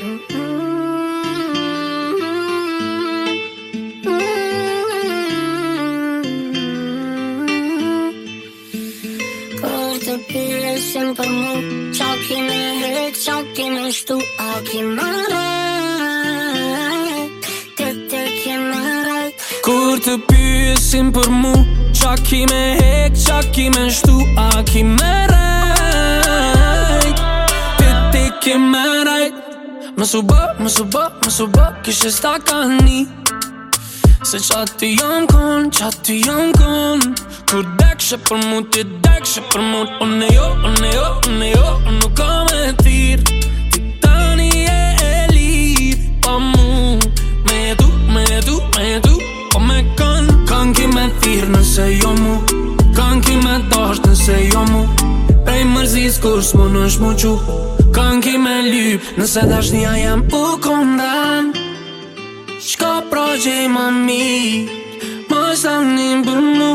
Kër për mu, qa ki me hek, qa ki me shtu, a ki me të pyesim për mu, qa ki me hek, qa ki me shtu, a ki me re Më su bë, më su bë, më su bë, kështë s'ta ka një Se qatë të jam kon, qatë të jam kon Kur dekshe për mu të dekshe për mu O ne jo, o ne jo, o ne jo, o nuk ka me thyr Ti e e pa mu Me du, me du, me du, o po me kan Kan ki me thyr nëse jo mu Kanë ki me dasht nëse jo mu Prej mërzis kur s'mon është mu Kënë ki me lyp Nëse dashnia jam u kondan Qka proqe i më mirë Më shtani për mu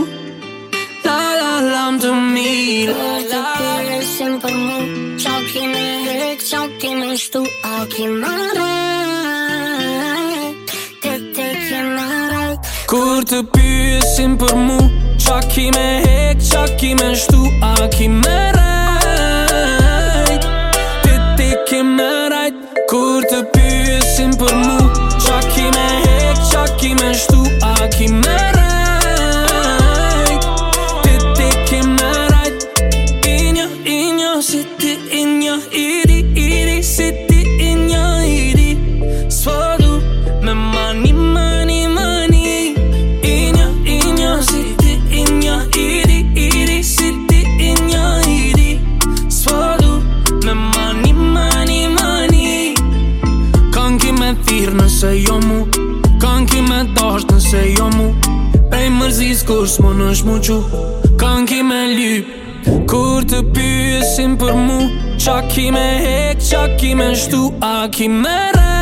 La la la më të mirë La la la Sim për mu Qa ki me hek Qa ki me shtu A ki më Te te ki më re Kur të pysim për mu Qa ki me hek Qa ki me shtu A ki mirë nëse jo mu Kan ki me dasht nëse jo mu Prej mërzis kur s'mo nësh mu qu ki me lyp Kur të pyesim për mu Qa ki me hek, qa ki me shtu A ki me